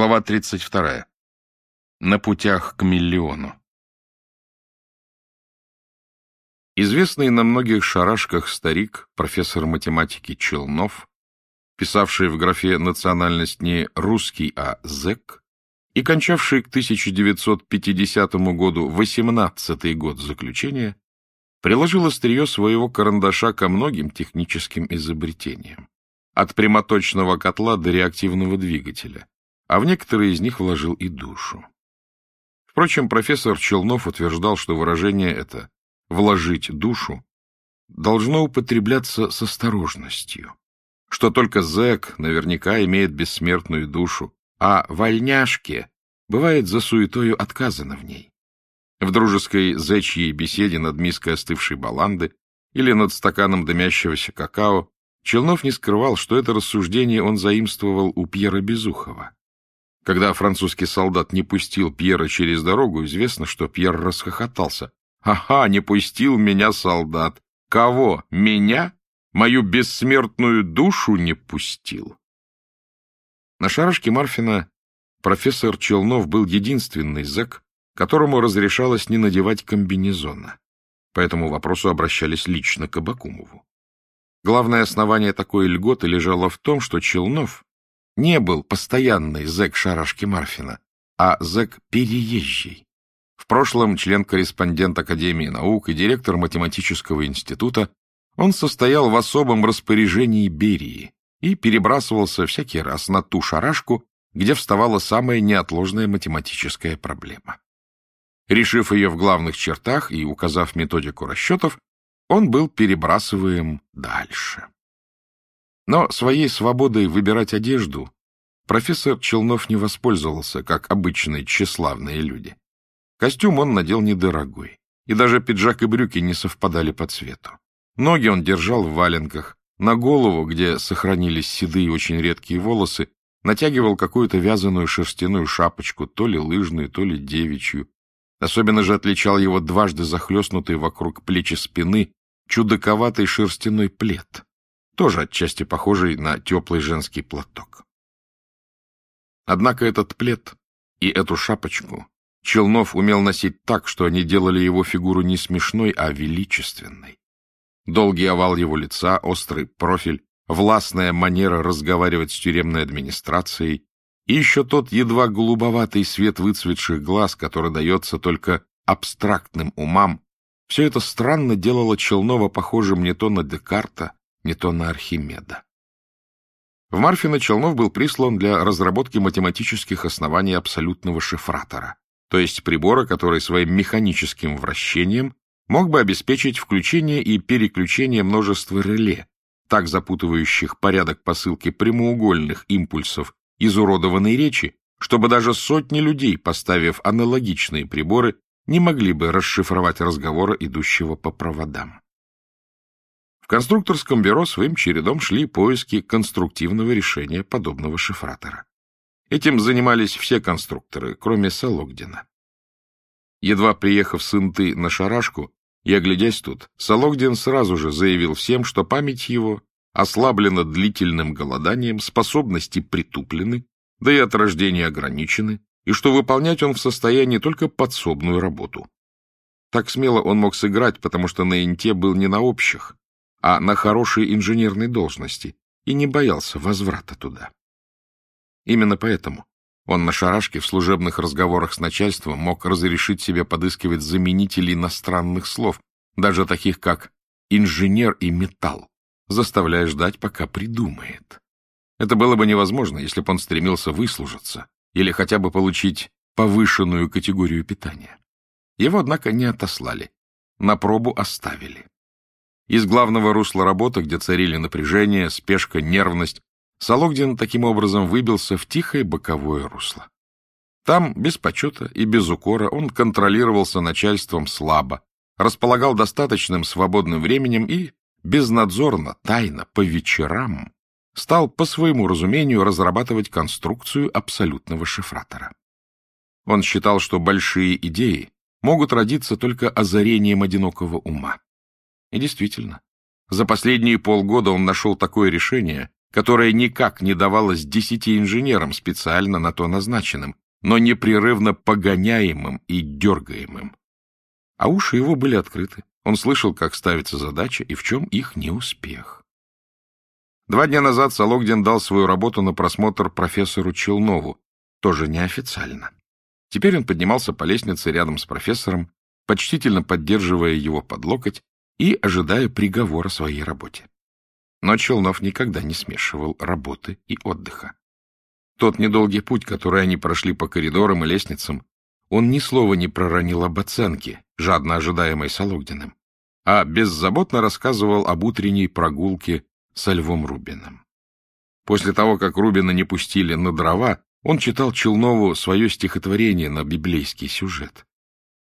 Глава 32. На путях к миллиону. Известный на многих шарашках старик, профессор математики Челнов, писавший в графе «национальность» не русский, а зэк, и кончавший к 1950 году 18-й год заключения, приложил острие своего карандаша ко многим техническим изобретениям, от прямоточного котла до реактивного двигателя, а в некоторые из них вложил и душу. Впрочем, профессор Челнов утверждал, что выражение это «вложить душу» должно употребляться с осторожностью, что только зэк наверняка имеет бессмертную душу, а вольняшке бывает за суетою отказано в ней. В дружеской зэчьей беседе над миской остывшей баланды или над стаканом дымящегося какао Челнов не скрывал, что это рассуждение он заимствовал у Пьера Безухова. Когда французский солдат не пустил Пьера через дорогу, известно, что Пьер расхохотался. «Ага, не пустил меня солдат! Кого? Меня? Мою бессмертную душу не пустил!» На шарашке Марфина профессор Челнов был единственный зэк, которому разрешалось не надевать комбинезона. По этому вопросу обращались лично к Абакумову. Главное основание такой льготы лежало в том, что Челнов не был постоянный зэк шарашки Марфина, а зэк переезжий. В прошлом член-корреспондент Академии наук и директор математического института, он состоял в особом распоряжении Берии и перебрасывался всякий раз на ту шарашку, где вставала самая неотложная математическая проблема. Решив ее в главных чертах и указав методику расчетов, он был перебрасываем дальше. Но своей свободой выбирать одежду профессор Челнов не воспользовался, как обычные тщеславные люди. Костюм он надел недорогой, и даже пиджак и брюки не совпадали по цвету. Ноги он держал в валенках, на голову, где сохранились седые очень редкие волосы, натягивал какую-то вязаную шерстяную шапочку, то ли лыжную, то ли девичью. Особенно же отличал его дважды захлестнутый вокруг плечи спины чудаковатый шерстяной плед, тоже отчасти похожий на теплый женский платок. Однако этот плед и эту шапочку Челнов умел носить так, что они делали его фигуру не смешной, а величественной. Долгий овал его лица, острый профиль, властная манера разговаривать с тюремной администрацией и еще тот едва голубоватый свет выцветших глаз, который дается только абстрактным умам, все это странно делало Челнова похожим не то на Декарта, не то на Архимеда. В Марфино Челнов был прислан для разработки математических оснований абсолютного шифратора, то есть прибора, который своим механическим вращением мог бы обеспечить включение и переключение множества реле, так запутывающих порядок посылки прямоугольных импульсов изуродованной речи, чтобы даже сотни людей, поставив аналогичные приборы, не могли бы расшифровать разговора, идущего по проводам конструкторском бюро своим чередом шли поиски конструктивного решения подобного шифратора. Этим занимались все конструкторы, кроме Сологдина. Едва приехав с Инты на шарашку и оглядясь тут, Сологдин сразу же заявил всем, что память его ослаблена длительным голоданием, способности притуплены, да и от рождения ограничены, и что выполнять он в состоянии только подсобную работу. Так смело он мог сыграть, потому что на Инте был не на общих, а на хорошей инженерной должности, и не боялся возврата туда. Именно поэтому он на шарашке в служебных разговорах с начальством мог разрешить себе подыскивать заменители иностранных слов, даже таких как «инженер» и «металл», заставляя ждать, пока придумает. Это было бы невозможно, если бы он стремился выслужиться или хотя бы получить повышенную категорию питания. Его, однако, не отослали, на пробу оставили. Из главного русла работы, где царили напряжение, спешка, нервность, Сологдин таким образом выбился в тихое боковое русло. Там, без почета и без укора, он контролировался начальством слабо, располагал достаточным свободным временем и безнадзорно, тайно, по вечерам стал по своему разумению разрабатывать конструкцию абсолютного шифратора. Он считал, что большие идеи могут родиться только озарением одинокого ума. И действительно, за последние полгода он нашел такое решение, которая никак не давалась десяти инженерам, специально на то назначенным, но непрерывно погоняемым и дергаемым. А уши его были открыты. Он слышал, как ставится задача и в чем их неуспех. Два дня назад Сологдин дал свою работу на просмотр профессору Челнову, тоже неофициально. Теперь он поднимался по лестнице рядом с профессором, почтительно поддерживая его под локоть и ожидая приговора своей работе. Но Челнов никогда не смешивал работы и отдыха. Тот недолгий путь, который они прошли по коридорам и лестницам, он ни слова не проронил об оценке, жадно ожидаемой Сологдиным, а беззаботно рассказывал об утренней прогулке со Львом Рубином. После того, как Рубина не пустили на дрова, он читал Челнову свое стихотворение на библейский сюжет.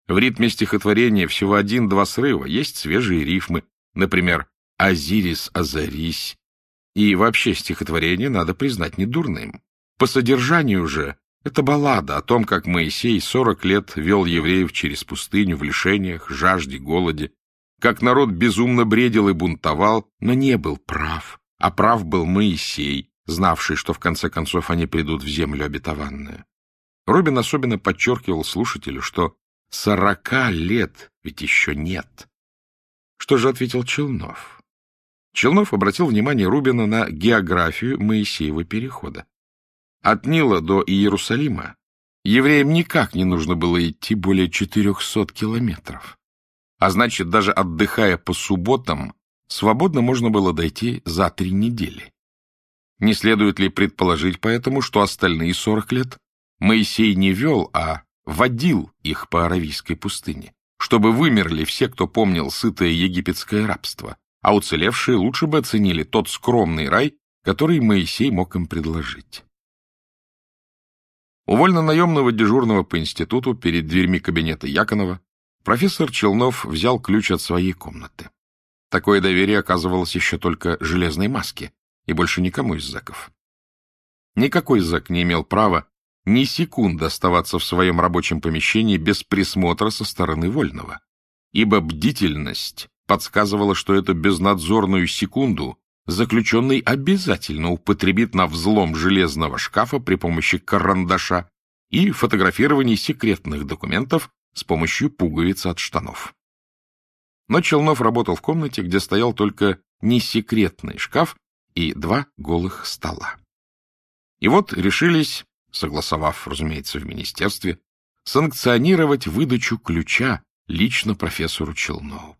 В ритме стихотворения всего один-два срыва, есть свежие рифмы, например, «Азирис Азарись». И вообще стихотворение надо признать недурным. По содержанию же это баллада о том, как Моисей сорок лет вел евреев через пустыню в лишениях, жажде, голоде, как народ безумно бредил и бунтовал, но не был прав, а прав был Моисей, знавший, что в конце концов они придут в землю обетованную. Робин особенно подчеркивал слушателю, что сорока лет ведь еще нет. Что же ответил Челнов? Челнов обратил внимание Рубина на географию Моисеева перехода. От Нила до Иерусалима евреям никак не нужно было идти более 400 километров. А значит, даже отдыхая по субботам, свободно можно было дойти за три недели. Не следует ли предположить поэтому, что остальные 40 лет Моисей не вел, а водил их по Аравийской пустыне, чтобы вымерли все, кто помнил сытое египетское рабство, а уцелевшие лучше бы оценили тот скромный рай, который Моисей мог им предложить. У вольно-наемного дежурного по институту перед дверьми кабинета Яконова профессор Челнов взял ключ от своей комнаты. Такое доверие оказывалось еще только железной маске и больше никому из зэков. Никакой зэк не имел права ни секунды оставаться в своем рабочем помещении без присмотра со стороны вольного, ибо бдительность подсказывала, что эту безнадзорную секунду заключенный обязательно употребит на взлом железного шкафа при помощи карандаша и фотографирование секретных документов с помощью пуговиц от штанов. Но Челнов работал в комнате, где стоял только несекретный шкаф и два голых стола. И вот решились, согласовав, разумеется, в министерстве, санкционировать выдачу ключа лично профессору Челнову.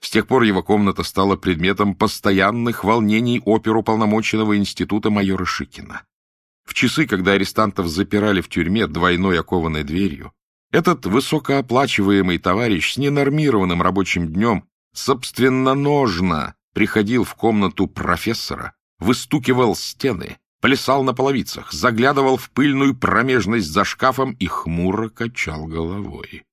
С тех пор его комната стала предметом постоянных волнений оперуполномоченного института майора Шикина. В часы, когда арестантов запирали в тюрьме двойной окованной дверью, этот высокооплачиваемый товарищ с ненормированным рабочим днем собственноножно приходил в комнату профессора, выстукивал стены, плясал на половицах, заглядывал в пыльную промежность за шкафом и хмуро качал головой.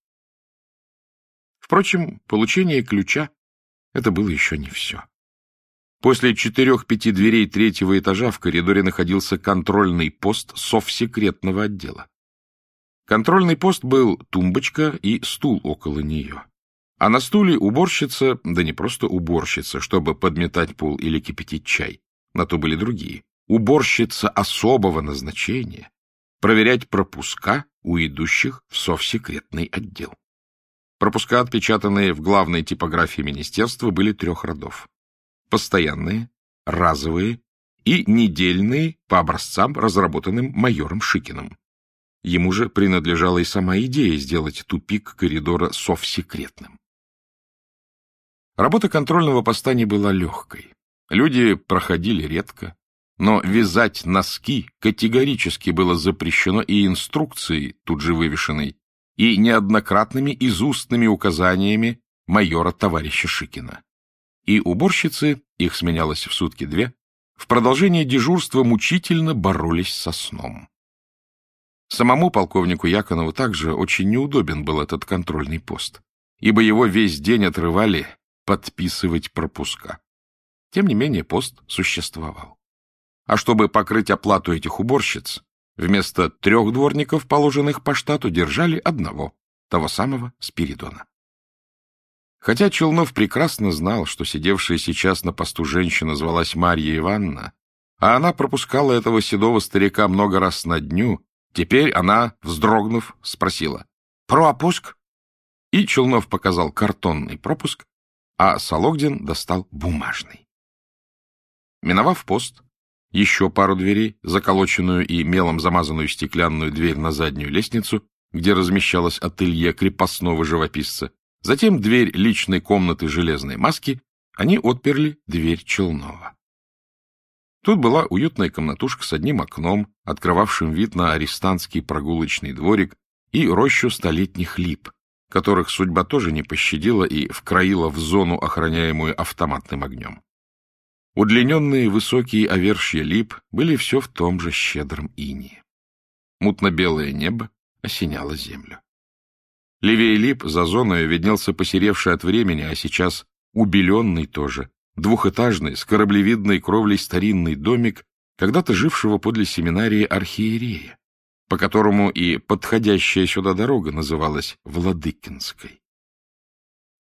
Впрочем, получение ключа — это было еще не все. После четырех-пяти дверей третьего этажа в коридоре находился контрольный пост совсекретного отдела. Контрольный пост был тумбочка и стул около нее. А на стуле уборщица, да не просто уборщица, чтобы подметать пол или кипятить чай, на то были другие, уборщица особого назначения, проверять пропуска у идущих в совсекретный отдел. Пропуска, отпечатанные в главной типографии министерства, были трех родов. Постоянные, разовые и недельные по образцам, разработанным майором Шикиным. Ему же принадлежала и сама идея сделать тупик коридора совсекретным. Работа контрольного поста не была легкой. Люди проходили редко, но вязать носки категорически было запрещено и инструкцией, тут же вывешенной, и неоднократными изустными указаниями майора товарища Шикина. И уборщицы, их сменялось в сутки две, в продолжение дежурства мучительно боролись со сном. Самому полковнику Яконову также очень неудобен был этот контрольный пост, ибо его весь день отрывали подписывать пропуска. Тем не менее, пост существовал. А чтобы покрыть оплату этих уборщиц, Вместо трех дворников, положенных по штату, держали одного, того самого Спиридона. Хотя Челнов прекрасно знал, что сидевшая сейчас на посту женщина звалась Марья Ивановна, а она пропускала этого седого старика много раз на дню. Теперь она, вздрогнув, спросила «Пропуск?» И Челнов показал картонный пропуск, а Сологдин достал бумажный. Миновав пост, еще пару дверей, заколоченную и мелом замазанную стеклянную дверь на заднюю лестницу, где размещалось ателье крепостного живописца, затем дверь личной комнаты железной маски, они отперли дверь Челнова. Тут была уютная комнатушка с одним окном, открывавшим вид на арестантский прогулочный дворик и рощу столетних лип, которых судьба тоже не пощадила и вкроила в зону, охраняемую автоматным огнем. Удлиненные высокие овершья лип были все в том же щедром инии. Мутно-белое небо осеняло землю. Левее лип за зоной виднелся посеревший от времени, а сейчас убеленный тоже, двухэтажный, с кораблевидной кровлей старинный домик, когда-то жившего подле семинарии архиерея, по которому и подходящая сюда дорога называлась Владыкинской.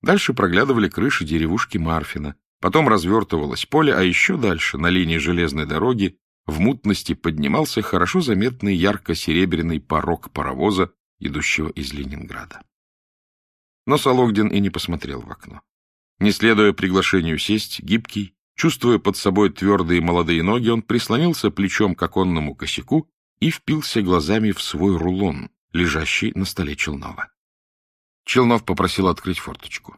Дальше проглядывали крыши деревушки Марфина, потом развертывалось поле, а еще дальше, на линии железной дороги, в мутности поднимался хорошо заметный ярко-серебряный порог паровоза, идущего из Ленинграда. Но Сологдин и не посмотрел в окно. Не следуя приглашению сесть, гибкий, чувствуя под собой твердые молодые ноги, он прислонился плечом к оконному косяку и впился глазами в свой рулон, лежащий на столе Челнова. Челнов попросил открыть форточку.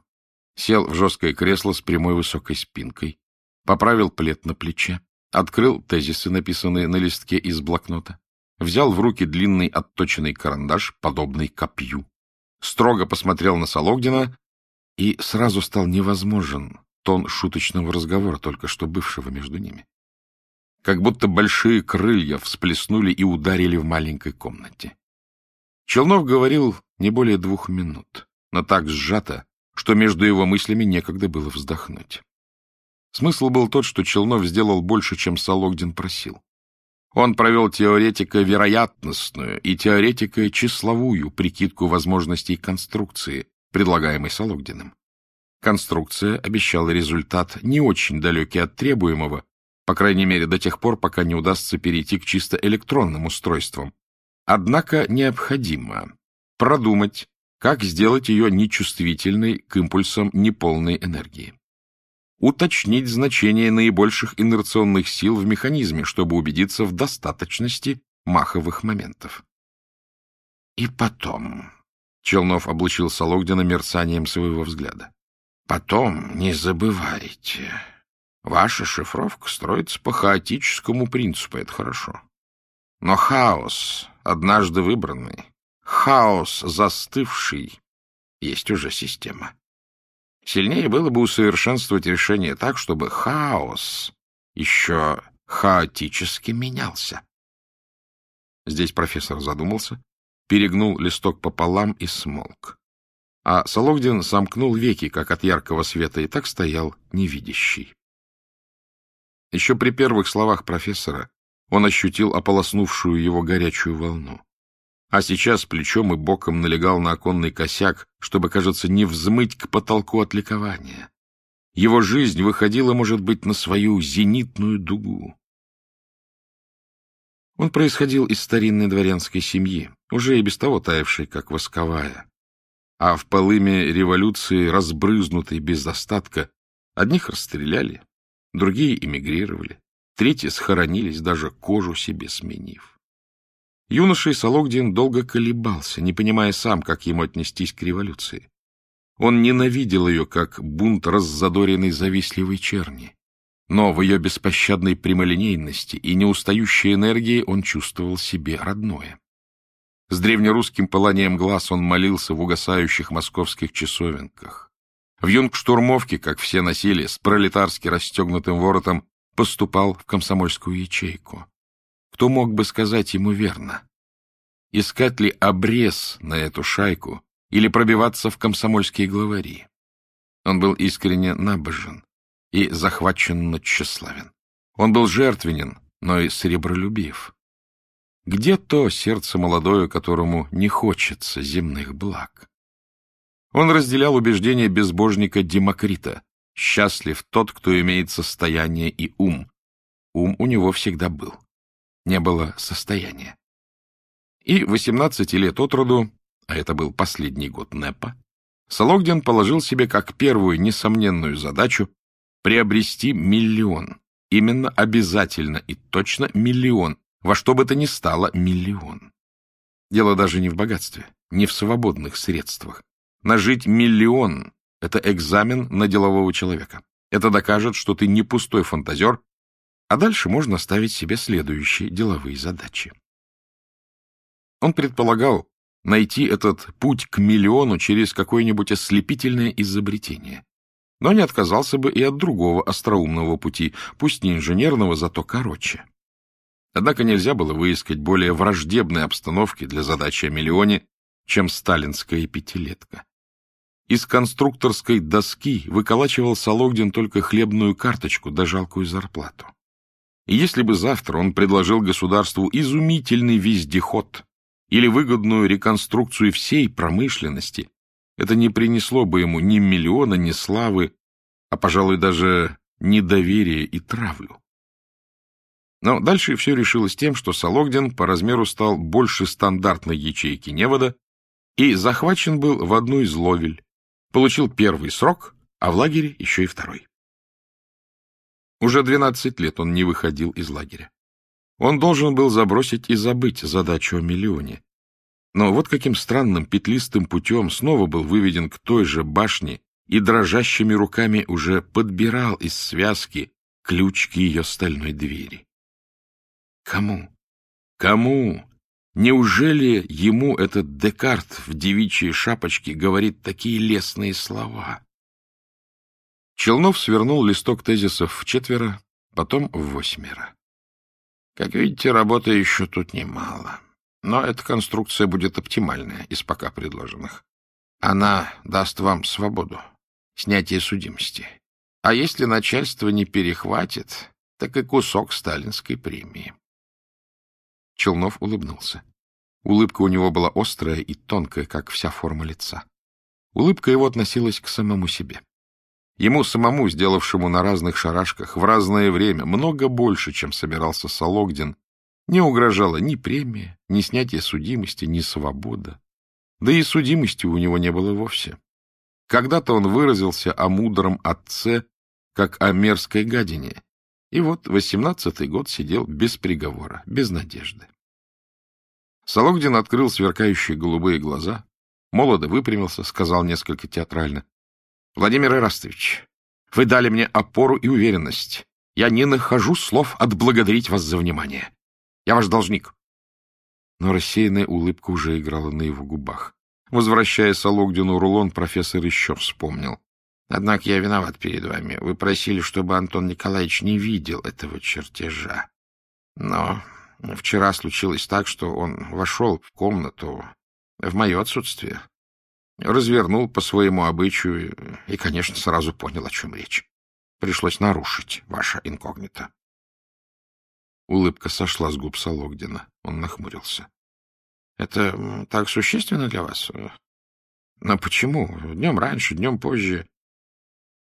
Сел в жесткое кресло с прямой высокой спинкой, поправил плед на плече, открыл тезисы, написанные на листке из блокнота, взял в руки длинный отточенный карандаш, подобный копью, строго посмотрел на Сологдина и сразу стал невозможен тон шуточного разговора, только что бывшего между ними. Как будто большие крылья всплеснули и ударили в маленькой комнате. Челнов говорил не более двух минут, но так сжато, что между его мыслями некогда было вздохнуть. Смысл был тот, что Челнов сделал больше, чем Сологдин просил. Он провел теоретико-вероятностную и теоретико-числовую прикидку возможностей конструкции, предлагаемой Сологдиным. Конструкция обещала результат не очень далекий от требуемого, по крайней мере до тех пор, пока не удастся перейти к чисто электронным устройствам. Однако необходимо продумать, как сделать ее нечувствительной к импульсам неполной энергии. Уточнить значение наибольших инерционных сил в механизме, чтобы убедиться в достаточности маховых моментов. И потом, Челнов облучил Сологдина мерцанием своего взгляда. Потом не забывайте, ваша шифровка строится по хаотическому принципу, это хорошо. Но хаос, однажды выбранный, хаос застывший, есть уже система. Сильнее было бы усовершенствовать решение так, чтобы хаос еще хаотически менялся. Здесь профессор задумался, перегнул листок пополам и смолк. А Сологдин сомкнул веки, как от яркого света, и так стоял невидящий. Еще при первых словах профессора он ощутил ополоснувшую его горячую волну. А сейчас плечом и боком налегал на оконный косяк, чтобы, кажется, не взмыть к потолку от ликования. Его жизнь выходила, может быть, на свою зенитную дугу. Он происходил из старинной дворянской семьи, уже и без того таявшей, как восковая. А в полыме революции, разбрызнутой без остатка, одних расстреляли, другие эмигрировали, третьи схоронились, даже кожу себе сменив. Юноша Сологдин долго колебался, не понимая сам, как ему отнестись к революции. Он ненавидел ее, как бунт раззадоренной завистливой черни. Но в ее беспощадной прямолинейности и неустающей энергии он чувствовал себе родное. С древнерусским пыланием глаз он молился в угасающих московских часовенках. В юнгштурмовке, как все носили, с пролетарски расстегнутым воротом, поступал в комсомольскую ячейку. Кто мог бы сказать ему верно? Искать ли обрез на эту шайку или пробиваться в комсомольские главари? Он был искренне набожен, и захваченно тщеславен. Он был жертвенен, но и сребролюбив. Где то сердце молодое, которому не хочется земных благ? Он разделял убеждения безбожника Демокрита. Счастлив тот, кто имеет состояние и ум. ум у него всегда был. Не было состояния. И 18 лет от роду, а это был последний год НЭПа, Сологдин положил себе как первую несомненную задачу приобрести миллион. Именно обязательно и точно миллион. Во что бы то ни стало миллион. Дело даже не в богатстве, не в свободных средствах. Нажить миллион — это экзамен на делового человека. Это докажет, что ты не пустой фантазер, а дальше можно ставить себе следующие деловые задачи. Он предполагал найти этот путь к миллиону через какое-нибудь ослепительное изобретение. Но не отказался бы и от другого остроумного пути, пусть не инженерного, зато короче. Однако нельзя было выискать более враждебной обстановки для задачи о миллионе, чем сталинская пятилетка. Из конструкторской доски выколачивал Сологдин только хлебную карточку да жалкую зарплату. И если бы завтра он предложил государству изумительный вездеход или выгодную реконструкцию всей промышленности, это не принесло бы ему ни миллиона, ни славы, а, пожалуй, даже недоверие и травлю. Но дальше все решилось тем, что Сологдин по размеру стал больше стандартной ячейки невода и захвачен был в одну из ловель, получил первый срок, а в лагере еще и второй. Уже 12 лет он не выходил из лагеря. Он должен был забросить и забыть задачу о миллионе. Но вот каким странным петлистым путем снова был выведен к той же башне и дрожащими руками уже подбирал из связки ключ к ее стальной двери. Кому? Кому? Неужели ему этот Декарт в девичьей шапочке говорит такие лестные слова? Челнов свернул листок тезисов в четверо, потом в восьмеро. Как видите, работы еще тут немало. Но эта конструкция будет оптимальная из пока предложенных. Она даст вам свободу, снятие судимости. А если начальство не перехватит, так и кусок сталинской премии. Челнов улыбнулся. Улыбка у него была острая и тонкая, как вся форма лица. Улыбка его относилась к самому себе. Ему самому, сделавшему на разных шарашках в разное время много больше, чем собирался Сологдин, не угрожала ни премия, ни снятие судимости, ни свобода. Да и судимости у него не было вовсе. Когда-то он выразился о мудром отце, как о мерзкой гадине, и вот восемнадцатый год сидел без приговора, без надежды. Сологдин открыл сверкающие голубые глаза, молодо выпрямился, сказал несколько театрально. Владимир Ирастович, вы дали мне опору и уверенность. Я не нахожу слов отблагодарить вас за внимание. Я ваш должник. Но рассеянная улыбка уже играла на его губах. Возвращая Сологдину рулон, профессор еще вспомнил. Однако я виноват перед вами. Вы просили, чтобы Антон Николаевич не видел этого чертежа. Но вчера случилось так, что он вошел в комнату в мое отсутствие развернул по своему обычаю и, конечно, сразу понял, о чем речь. Пришлось нарушить ваше инкогнито. Улыбка сошла с губ Сологдина. Он нахмурился. — Это так существенно для вас? Но почему? Днем раньше, днем позже.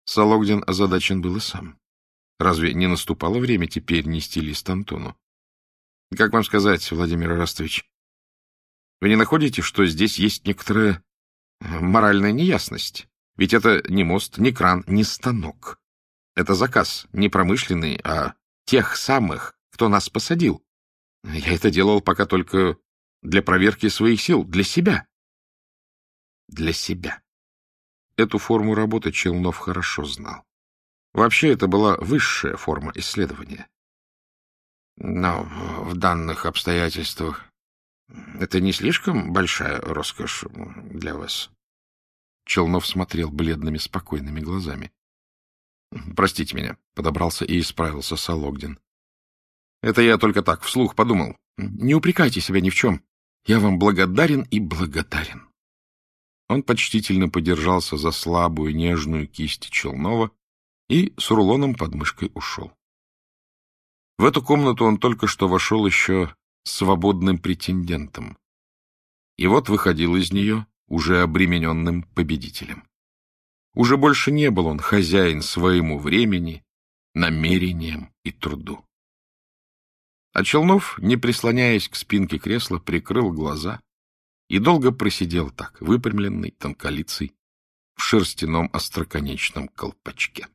Сологдин озадачен был и сам. Разве не наступало время теперь нести лист Антону? — Как вам сказать, Владимир Ростович, вы не находите, что здесь есть некоторая моральная неясность. Ведь это не мост, не кран, не станок. Это заказ не промышленный, а тех самых, кто нас посадил. Я это делал пока только для проверки своих сил, для себя. Для себя. Эту форму работы Челнов хорошо знал. Вообще, это была высшая форма исследования. Но в данных обстоятельствах это не слишком большая роскошь для вас? Челнов смотрел бледными, спокойными глазами. — Простите меня, — подобрался и исправился Сологдин. — Это я только так, вслух подумал. Не упрекайте себя ни в чем. Я вам благодарен и благодарен. Он почтительно подержался за слабую, нежную кисть Челнова и с рулоном под мышкой ушел. В эту комнату он только что вошел еще свободным претендентом. И вот выходил из нее уже обремененным победителем. Уже больше не был он хозяин своему времени, намерениям и труду. А Челнов, не прислоняясь к спинке кресла, прикрыл глаза и долго просидел так, выпрямленный, тонколицый, в шерстяном остроконечном колпачке.